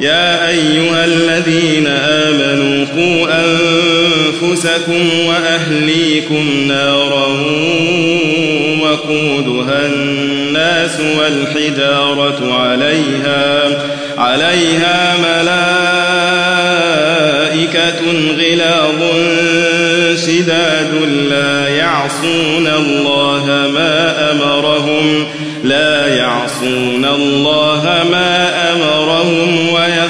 يا أيها الذين آمنوا قوا أنفسكم وأهليكم نارا وقودها الناس والحجارة عليها عليها ملائكة غلاظ شداد لا يعصون الله ما أمرهم لا يعصون الله ما أمرهم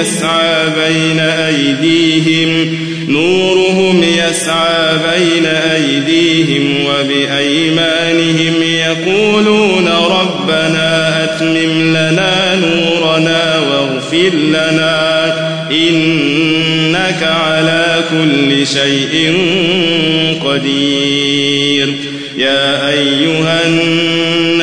يسعى بين أيديهم نورهم يسعى بين أيديهم وبأيمانهم يقولون ربنا أتمم لنا نورنا واغفر لنا إنك على كل شيء قدير. يا أيها